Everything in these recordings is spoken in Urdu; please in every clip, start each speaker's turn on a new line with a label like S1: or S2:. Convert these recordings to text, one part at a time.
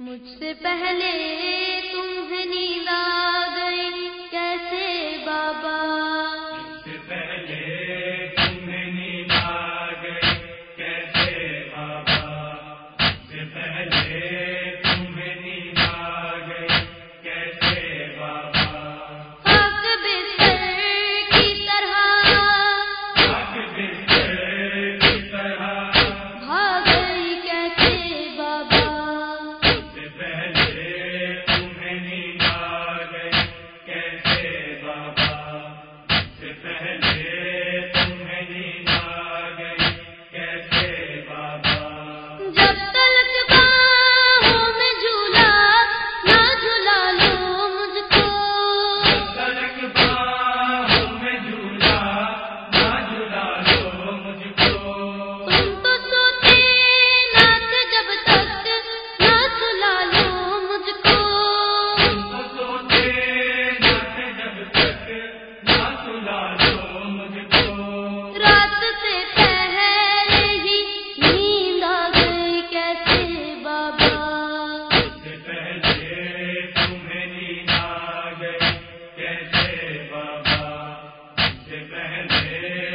S1: مجھ سے پہلے تمہیں نیند
S2: سے پہلے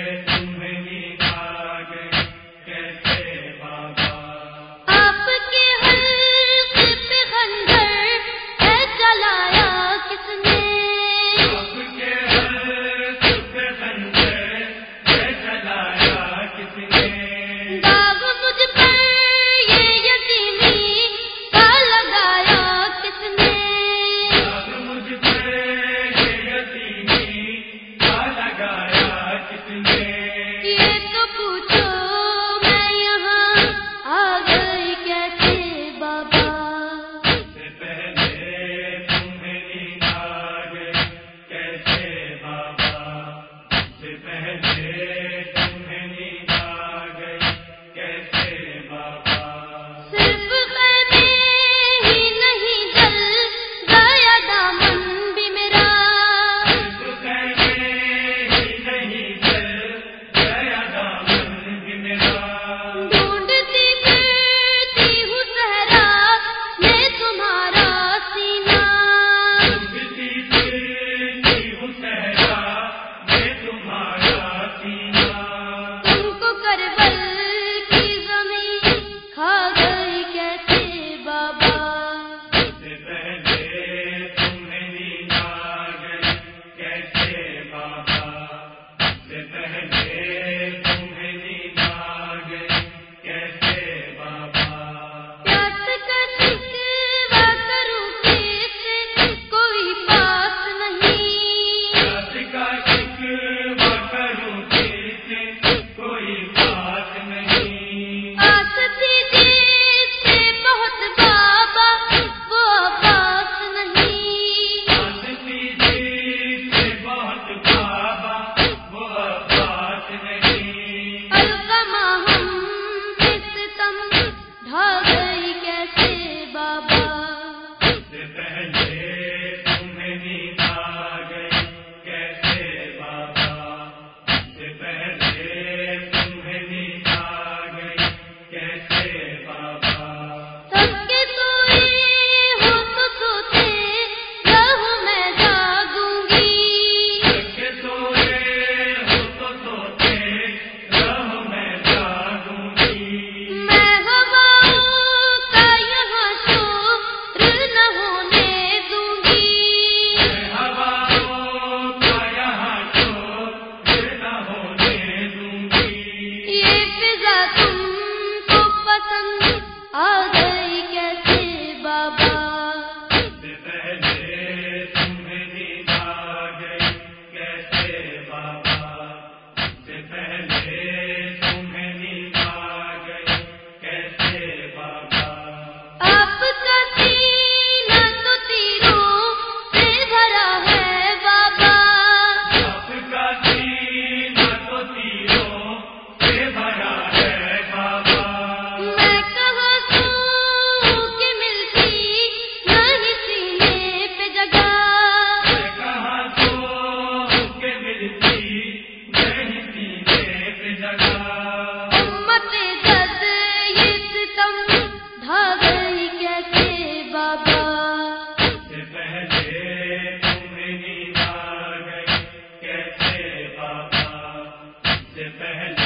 S2: پہلے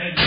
S1: ہے۔